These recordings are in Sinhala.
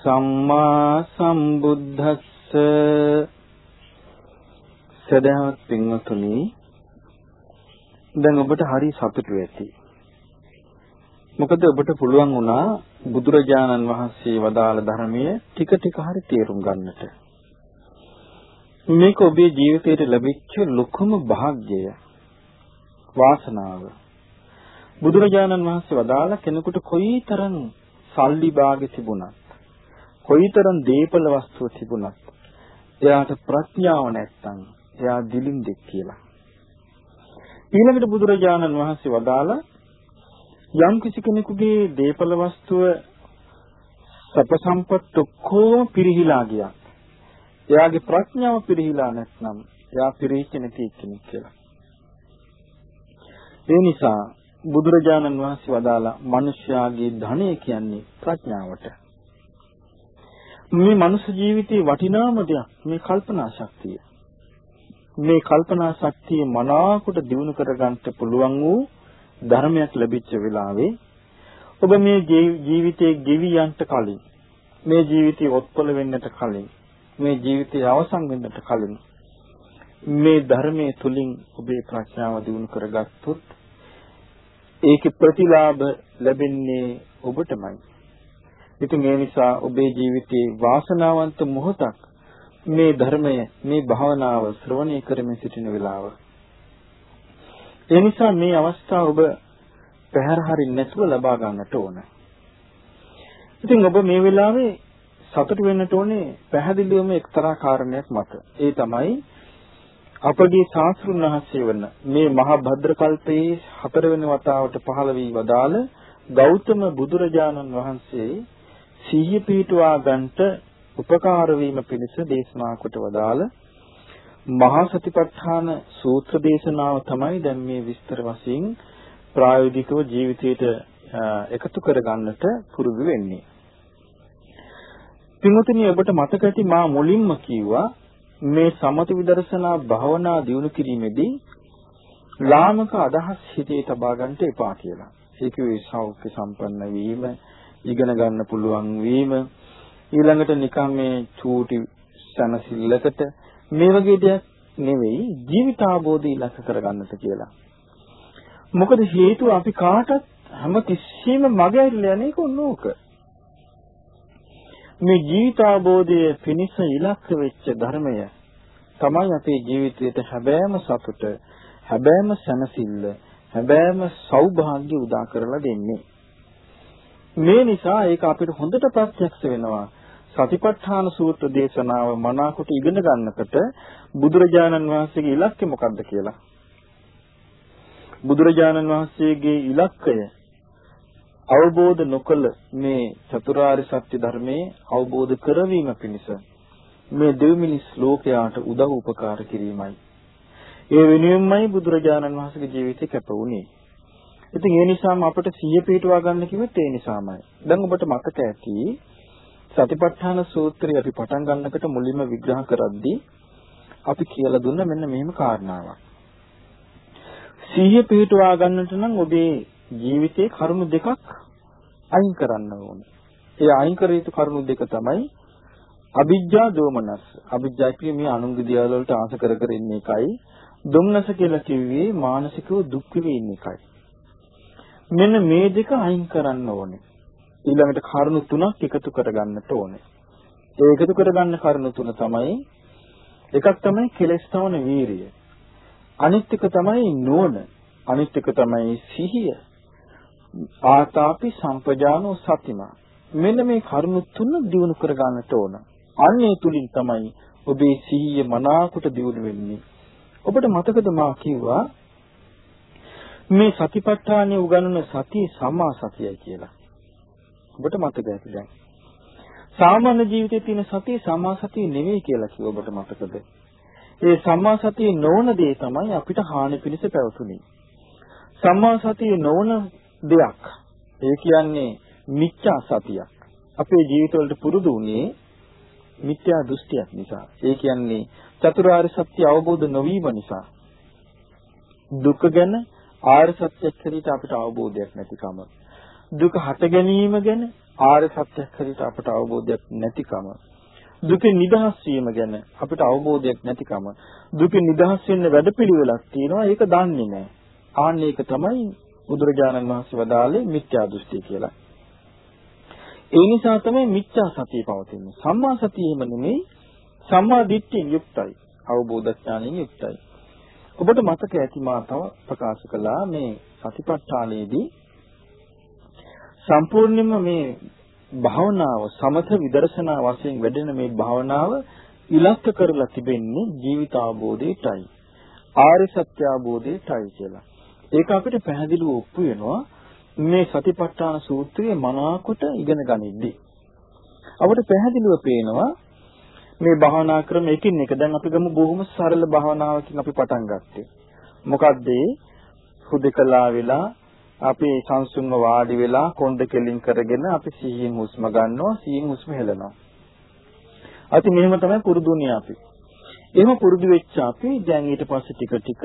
සම්මා සම්බුද්දස්ස. සදහවත් පින්වතුනි දැන් ඔබට හරි සතුටු ඇති. මොකද ඔබට පුළුවන් වුණා බුදුරජාණන් වහන්සේ වදාළ ධර්මයේ ටික ටික හරි තේරුම් ගන්නට. මේක ඔබේ ජීවිතයට ලැබිච්ච ලොකුම වාග්යය වාසනාව. බුදුරජාණන් වහන්සේ වදාළ කෙනෙකුට කොයිතරම් සල්ලි භාගෙ තිබුණත් කොයිතරම් දීපල වස්තුව තිබුණත් එයාට ප්‍රඥාව නැත්තම් එයා දිලින්දෙක් කියලා. ඊළඟට බුදුරජාණන් වහන්සේ වදාළ යම් කිසි කෙනෙකුගේ දීපල වස්තුව සප සම්පත් ඔක්කොම පිරිහිලා ගියා. එයාගේ ප්‍රඥාව පිරිහිලා නැත්නම් එයා පිරිහිච්ච නැති කෙනෙක් කියලා. ඒ නිසා බුදුරජාණන් වහන්සේ වදාලා මිනිස්යාගේ ධනය කියන්නේ ප්‍රඥාවට. මේ මනුෂ්‍ය ජීවිතේ වටිනාම දෙයක් මේ කල්පනා ශක්තිය. මේ කල්පනා ශක්තිය මනාකොට දිනු කරගන්න පුළුවන් වූ ධර්මයක් ලැබිච්ච වෙලාවේ ඔබ මේ ජීවිතයේ ගෙවි යන්නට කලින් මේ ජීවිතේ ඔත්පල වෙන්නට කලින් මේ ජීවිතය අවසන් වෙන්නට කලින් මේ ධර්මයේ තුලින් ඔබේ ප්‍රඥාව දිනු කරගත්තොත් ඒකේ ප්‍රතිලාභ ලැබෙන්නේ ඔබටමයි. ඉතින් ඒ නිසා ඔබේ ජීවිතේ වාසනාවන්ත මොහොතක් මේ ධර්මය මේ භාවනාව ශ්‍රවණය කරමින් සිටින වෙලාව. ඒ නිසා මේ අවස්ථාව ඔබ පැහැර හරින් නැතුව ලබා ගන්නට ඕන. ඉතින් ඔබ මේ වෙලාවේ සතුට වෙන්නට ඕනේ පැහැදිලිවම එක්තරා කාරණයක් මත. ඒ තමයි අපගේ ශාස්ත්‍රුන් වහන්සේ වන මේ මහා භද්‍ර කල්පයේ හතරවෙනි වතාවට පහළ වී වදාළ ගෞතම බුදුරජාණන් වහන්සේ සිහිය පිහිටුවා ගන්නට උපකාර වීම පිණිස දේශනා කොට වදාළ මහා සතිපට්ඨාන සූත්‍ර දේශනාව තමයි දැන් මේ විස්තර වශයෙන් ප්‍රායෝගිකව ජීවිතයට එකතු කරගන්නට පුරුදු වෙන්නේ. පින්වතුනි ඔබට මතක ඇති මා මුලින්ම කිව්වා මේ සමත විදර්ශනා භාවනා දියුණු කිරීමේදී ලාමක අදහස් හිතේ තබා ගන්නට එපා කියලා. ඒකේ සෞඛ්‍ය සම්පන්න වීම, ඉගෙන ගන්න පුළුවන් වීම, ඊළඟට නිකන් මේ චූටි සනසිල්ලකට මේ වගේ දෙයක් නෙවෙයි ජීවිතාබෝධය ඉලක්ක කරගන්නට කියලා. මොකද හේතුව අපි කාටත් හැම තිස්සෙම මගේ ඇරිලා යන්නේ කොන්නෝක. මේ ජීවිතාබෝධයේ පිනිස ඉලක්ක වෙච්ච ධර්මය තමයි අපේ ජීවිතයට හැබෑම සතුට, හැබෑම සැනසෙල්ල, හැබෑම සෞභාග්‍ය උදා කරලා දෙන්නේ. මේ නිසා ඒක අපිට හොඳට ප්‍රත්‍යක්ෂ වෙනවා. සතිපට්ඨාන සූත්‍ර දේශනාව මනාකොට ඉගෙන ගන්නකොට බුදුරජාණන් වහන්සේගේ ඉලක්කය මොකක්ද කියලා. බුදුරජාණන් වහන්සේගේ ඉලක්කය අවබෝධ නොකළ මේ චතුරාර්ය සත්‍ය ධර්මයේ අවබෝධ කරවීම පිණිස මේ දෙවිමිනිස් ලෝකයාට උදව් උපකාර කිරීමයි. ඒ වෙනුවෙන්මයි බුදුරජාණන් වහන්සේගේ ජීවිතය කැප වුණේ. ඉතින් ඒ නිසාම අපිට සිහිය පිටවා ගන්න කිව්වෙත් ඒ නිසාමයි. දැන් ඔබට මතක ඇති සතිපට්ඨාන සූත්‍රය අපි පටන් ගන්නකොට මුලින්ම විග්‍රහ කරද්දී අපි කියලා දුන්න මෙන්න මෙහෙම කාරණාවක්. සිහිය පිටවා ගන්නට නම් ඔබේ ජීවිතේ කරුණු දෙකක් අයින් කරන්න ඕනේ. ඒ අයින් කර යුතු කරුණු දෙක තමයි අවිජ්ජා දෝමනස්. අවිජ්ජා කියන්නේ මේ අනුන්ගේ දියවල වලට ආස කර කර ඉන්න එකයි. දුම්නස කියලා කිව්වේ මානසිකව දුක් විඳින ඉන්න එකයි. මෙන්න මේ දෙක අයින් කරන්න ඕනේ. ඊළඟට කරුණු තුනක් එකතු කරගන්නට ඕනේ. ඒ එකතු කරගන්න කරුණු තුන තමයි එකක් තමයි කෙලස් තවන වීරිය. අනිත් එක තමයි නුවණ. අනිත් එක තමයි සිහිය. ආතාපි සම්පජානෝ සතිමා මෙන්න මේ කරුණු තුන දිනු කර ගන්නට ඕන. අන්නේ තුලින් තමයි ඔබේ සිහිය මනාකොට දියුණු වෙන්නේ. ඔබට මතකද මා කිව්වා මේ සතිපට්ඨානය උගන්වන සතිය සම්මා සතියයි කියලා. ඔබට මතක ඇති දැන්. සාමාන්‍ය ජීවිතයේ තියෙන සතිය සම්මා සතිය නෙවෙයි කියලා කිව්ව ඔබට මතකද? ඒ සම්මා සතිය නොවන දේ තමයි අපිට හානි පිණිස පැවතුනේ. සම්මා සතිය නොවන දෙයක්. ඒ කියන්නේ මිච්ඡා සතියක්. අපේ ජීවිතවලට පුරුදු වුණේ මිත්‍යා දෘෂ්ටියක් නිසා. ඒ කියන්නේ චතුරාර්ය සත්‍ය අවබෝධ නොවීම නිසා. දුක ගැන, ආර්ය සත්‍යයක් හැටියට අපිට අවබෝධයක් නැතිකම. දුක හට ගැනීම ගැන ආර්ය සත්‍යයක් හැටියට අපට අවබෝධයක් නැතිකම. දුකෙන් නිදහස් වීම ගැන අපිට අවබෝධයක් නැතිකම. දුකෙන් නිදහස් වෙන්න වැඩපිළිවෙලක් තියෙනවා ඒක දන්නේ නැහැ. ආන්න ඒක තමයි බුදුරජාණන් වහන්සේ වදාළේ මිත්‍යා දෘෂ්ටි කියලා. ඒ නිසා තමයි මිත්‍යා සතිය පවතින්නේ. සම්මා සතිය එහෙම නෙමෙයි සම්මා දිට්ඨියෙන් යුක්තයි. අවබෝධ ඥානයෙන් යුක්තයි. ඔබට මතක ඇති මා තව ප්‍රකාශ කළා මේ සතිපට්ඨානයේදී සම්පූර්ණයෙන්ම මේ භාවනාව සමථ විදර්ශනා වශයෙන් වැඩෙන මේ භාවනාව ඉලක්ක කරලා තිබෙන්නේ ජීවිත අවබෝධයටයි ආර්ය සත්‍ය අවබෝධයටයි කියලා. ඒක අපිට පැහැදිලිව ඔප්පු වෙනවා මේ සතිපට්ඨාන සූත්‍රයේ මනාකොට ඉගෙන ගනිද්දී. අපිට පැහැදිලිව පේනවා මේ භාවනා ක්‍රම එකින් එක දැන් අපි ගමු බොහොම සරල භාවනාවකින් අපි පටන් ගත්තේ. මොකද්ද? හුදකලා වෙලා අපි සංසුන්ව වාඩි වෙලා කොන්ද කෙලින් කරගෙන අපි සිහියෙන් හුස්ම ගන්නවා සිහියෙන් හුස්ම හෙලනවා. අති මෙහෙම තමයි පුරුදුන්නේ අපි. එහෙම පුරුදු වෙච්ච අපි දැන් ඊට පස්සේ ටික ටික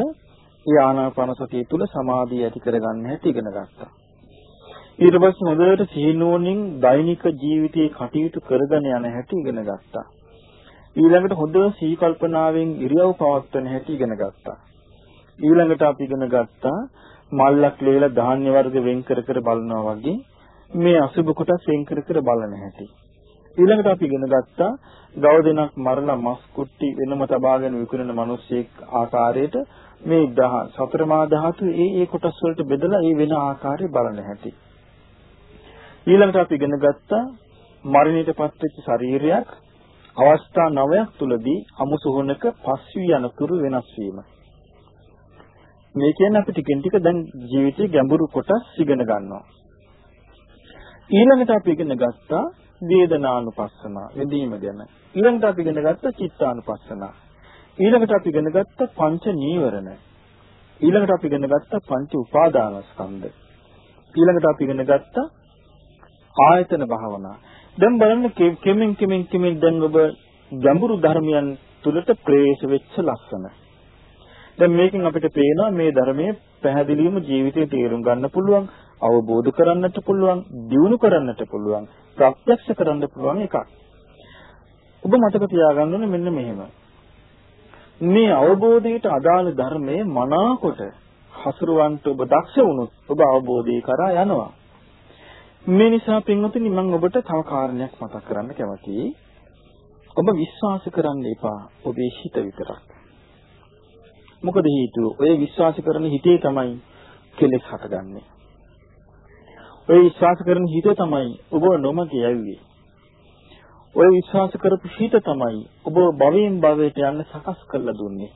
ඒ ආනාපාන සතිය තුළ සමාධිය ඇති කරගන්න හැටි ඉගෙන ගත්තා. ඊට පස්සේ හොඳට සිහිනුවණින් දෛනික ජීවිතයේ කටයුතු කරගෙන යන හැටි ඉගෙන ගත්තා. ඊළඟට හොඳ සී කල්පනාවෙන් ඉරියව් පවත්වන හැටි ඉගෙන ගත්තා. ඊළඟට අපි ඉගෙන ගත්තා මල්ලක් ලේලා ධාන්‍ය වර්ග වෙන් කර කර බලනවා වගේ මේ අසුබ කොටස් වෙන් කර කර බලන හැටි. ඊළඟට අපි ඉගෙන ගත්තා ගව දෙනක් මරලා මස් කුට්ටි වෙනම තබාගෙන විකුණන මිනිස්සෙක් ආකාරයට මේ දහ සතර මා ධාතු ඒ ඒ කොටස් වලට බෙදලා ඒ වෙන ආකාරය බලන හැටි. ඊළඟට අපි ඉගෙන ගත්තා මරණයටපත් වෙච්ච ශරීරයක් අවස්ථා 9ක් තුලදී අමු සුහුණක පස් වී යනතුරු වෙනස් වීම. මේ කියන්නේ අපි ටිකෙන් ටික දැන් ජීවිතේ ගැඹුරු කොටස් ඉගෙන ගන්නවා. ඊළඟට අපි ඉගෙන ගත්තා වේදනානුපස්සන, විදීම ගැන. ඊළඟට අපි ඉගෙන ගත්තා චිත්තානුපස්සන. ඊළඟට අපි ඉගෙන ගත්තා පංච නීවරණ. ඊළඟට අපි ඉගෙන ගත්තා පංච උපාදානස්කන්ධ. ඊළඟට අපි ඉගෙන ගත්තා ආයතන භාවනා. දැන් බලන්න කෙමෙන් කෙමෙන් කෙමෙන් දැන් ඔබ ගැඹුරු ධර්මයන් තුලට ප්‍රවේශ වෙච්ච ලස්සන. දැන් මේකෙන් අපිට පේනවා මේ ධර්මයේ පැහැදිලිවම ජීවිතේ තේරුම් ගන්න පුළුවන්, අවබෝධ කරන්නට පුළුවන්, දියුණු කරන්නට පුළුවන්, ප්‍රත්‍යක්ෂ කරන්න පුළුවන් එකක්. ඔබ මතක තියාගන්න ඕනේ මෙන්න මෙහෙම. මේ අවබෝධයට අදාළ ධර්මයේ මනාකොට හසුරවන්ට ඔබ දක්ෂ වුණොත් ඔබ අවබෝධය කරා යනවා. මේ නිසා පින්වතුනි මම ඔබට තව කාරණයක් මතක් කරන්න කැමතියි. ඔබ විශ්වාස කරන්න එපා ඔබේ හිත විතරක්. මොකද හේතුව ඔය විශ්වාස කරන හිතේ තමයි කෙලෙස් හටගන්නේ. ඔය විශ්වාස කරන හිත තමයි ඔබ නොමග යන්නේ. ඔය විශ්වාස කරපු හිත තමයි ඔබ භවයෙන් භවයට යන්න සකස් කරලා දුන්නේ.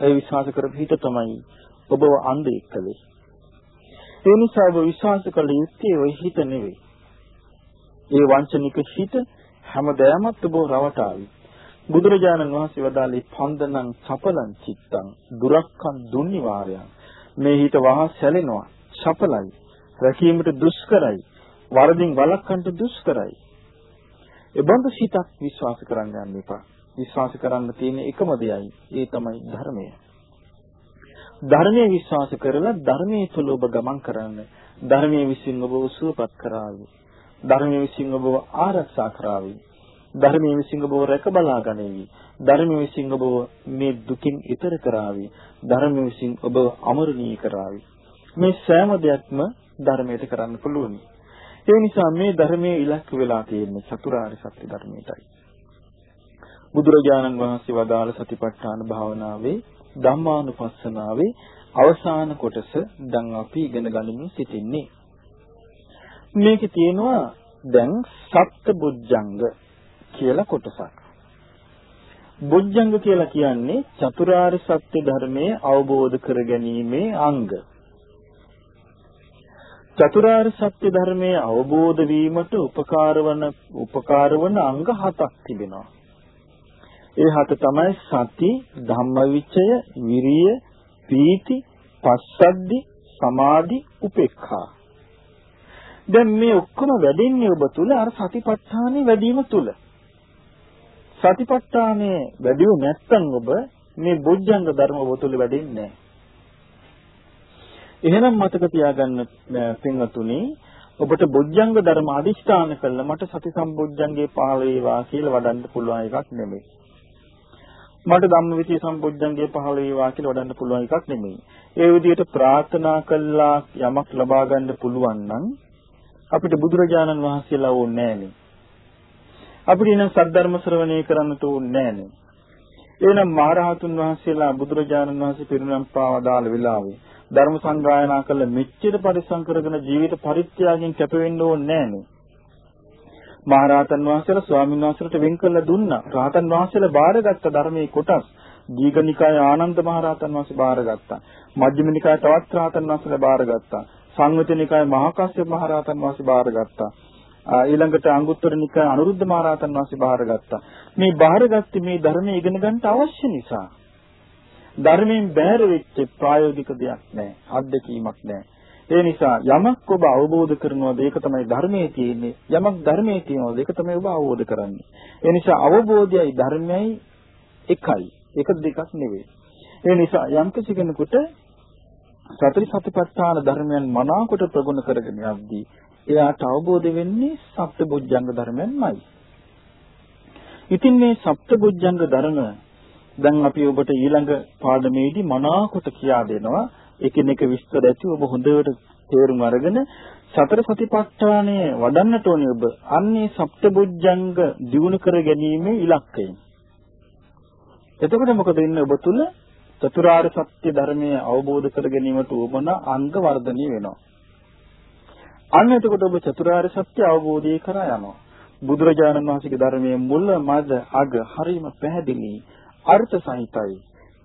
ඔය විශ්වාස කරපු හිත තමයි ඔබව අන්ධයෙක් කළේ. ඒ නිසා ඔබ විශ්වාස කළ යුත්තේ ඔය හිත නෙවෙයි. ඒ වංචනික හිත හැමදෑමත් ඔබ රවටාවි. බුදුරජාණන් වහන්සේ වදාළේ පන්දනං චපලං චිත්තං දුරක්ඛං දුන්නිවාරයන් මේ හිත වහ සැලෙනවා චපලයි රැකීමට දුෂ්කරයි වරදින් වළක්වන්නට දුෂ්කරයි ඒ බඳු සිතක් විශ්වාස කරන් ගන්න එපා. විශ්වාස කරන්න තියෙන එකම දෙයයි ඒ තමයි ධර්මය. ධර්මයේ විශ්වාස කරලා ධර්මයේ තුල ඔබ ගමන් කරන්න ධර්මයේ විසින් ඔබ උසුපත් කරાવી. ධර්මයේ විසින් ඔබව ආරක්ෂා කරાવી. ධර්මයේ විසින් ඔබව රැක බලා ගනීවි. ධර්මයේ විසින් ඔබව මේ දුකින් ඈතර කරાવી. ධර්මයේ විසින් ඔබව අමරණීය කරાવી. මේ සෑම දෙයක්ම ධර්මයට කරන්න පුළුවනි. ඒ නිසා මේ ධර්මයේ ඉලක්ක වෙලා තියෙන්නේ චතුරාර්ය සත්‍ය ධර්මයටයි. බුදුරජාණන් වහන්සේ වදාළ සතිපට්ඨාන භාවනාවේ ධම්මානුපස්සනාවේ අවසාන කොටස දැන් අපි ඉගෙන ගනිමින් සිටින්නේ. මේකේ තියෙනවා දැන් සත්බුද්ධංග කියලා කොටසක්. බොජ්ජංග කියලා කියන්නේ චතුරාර්ය සත්‍ය ධර්මයේ අවබෝධ කර ගැනීමේ අංග. චතුරාර්ය සත්‍ය ධර්මයේ අවබෝධ වීමට උපකාර වන උපකාර වන අංග හතක් තිබෙනවා. ඒ හත තමයි සති, ධම්මවිචය, විරිය, පීති, පස්සද්ධි, සමාධි, උපේක්ඛා. දැන් මේ ඔක්කොම වැඩෙන්නේ ඔබ තුල අර සතිපට්ඨානෙ වැඩිම තුල. සතිපට්ඨානයේ වැඩිව නැත්නම් ඔබ මේ බොජ්ජංග ධර්ම ඔබ තුළ වැඩෙන්නේ නැහැ. එහෙනම් මතක තියාගන්න පින්වතුනි ඔබට බොජ්ජංග ධර්ම අදිෂ්ඨාන කළා මට සති සම්බොජ්ජංගේ පහළ වේවා කියලා වඩන්න පුළුවන් එකක් නෙමෙයි. මට ධම්මවිචේ සම්බොජ්ජංගේ පහළ වේවා කියලා වඩන්න පුළුවන් එකක් නෙමෙයි. ඒ විදිහට ප්‍රාර්ථනා කළා යමක් ලබා ගන්න පුළුවන් නම් අපිට බුදුරජාණන් වහන්සේලා ඕනේ නෑනේ. අපිට එන සද්ධර්ම ශ්‍රවණය කරන්නට ඕනේ නෑනේ. එහෙනම් මහරහතුන් වහන්සේලා බුදුරජාණන් වහන්සේ පිරිනම් පාවදාල වෙලාවේ ධර්ම සංගායනා කළ මෙච්චර පරිස්සම් කරගෙන ජීවිත පරිත්‍යාගයෙන් කැප වෙන්න ඕනේ නෑනේ. මහරහතන් වහන්සේලා ස්වාමීන් වහන්සේලාට වෙන් කළ දුන්නා. රහතන් වහන්සේලා බාරගත්ත ධර්මයේ කොටස් දීඝනිකාය ආනන්ද මහරහතන් වහන්සේ බාරගත්තා. මජ්ක්‍ධිම නිකාය තවත් රහතන් වහන්සේලා බාරගත්තා. සංයුත නිකාය මහා කාශ්‍යප මහරහතන් වහන්සේ බාරගත්තා. ඊළඟට අංගුත්තර නිකාය අනුරුද්ධ මහරහතන් වහන්සේ බාරගත්තා. මේ බාරගත්තේ මේ ධර්මයේ ඉගෙන ගන්න අවශ්‍ය නිසා. ධර්මයෙන් බැහැර වෙච්ච ප්‍රායෝගික දෙයක් නැහැ. අත්දැකීමක් නැහැ. ඒ නිසා යමක් ඔබ අවබෝධ කරනවාද ඒක තමයි ධර්මයේ තියෙන්නේ. යමක් ධර්මයේ තියෙනවාද ඒක තමයි ඔබ අවබෝධ කරන්නේ. ඒ නිසා අවබෝධයයි ධර්මයයි එකයි. එක දෙකක් නෙවෙයි. ඒ නිසා යම් කෙනෙකුට සතර සතිපට්ඨාන ධර්මයන් මනාකොට ප්‍රගුණ කරගෙන යද්දී එයාට අවබෝධ වෙන්නේ සප්තබුද්ධංග ධර්මයන්මයි. ඉතින් මේ සප්තබුද්ධංග ධර්ම දැන් අපි ඔබට ඊළඟ පාඩමේදී මනාකොට කියා දෙනවා එකිනෙක විස්තර ඇති ඔබ හොඳට තේරුම් අරගෙන සතර සතිපට්ඨානය වඩන්නට ඕනේ ඔබ. අන්නේ සප්තබුද්ධංග දිනු කර ගැනීමේ ඉලක්කය. එතකොට මොකද වෙන්නේ ඔබ තුල චතුරාර්ය සත්‍ය ධර්මය අවබෝධ කර ගැනීමට උවමන අංග වර්ධනය වෙනවා. අන්න එතකොට ඔබ චතුරාර්ය සත්‍ය අවබෝධය කරා යනවා. බුදුරජාණන් වහන්සේගේ ධර්මයේ මුල මැද අග හරීම පැහැදිලි අර්ථ සහිතයි.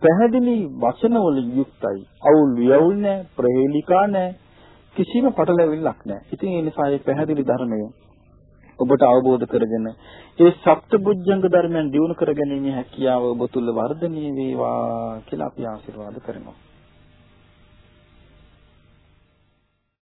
පැහැදිලි වචන වලින් යුක්තයි. අවුල් වියවුල් නැහැ, ප්‍රහේලිකා නැහැ. කිසිම පටලැවිල්ලක් නැහැ. ඉතින් ඒ නිසා මේ පැහැදිලි ධර්මය ඔබට අවබෝධ කරගෙන ඒ සප්තබුද්ධංග ධර්මයන් දියුණු කර ගැනීමේ හැකියාව ඔබ තුල වර්ධනය වේවා කියලා අපි ආශිර්වාද කරනවා.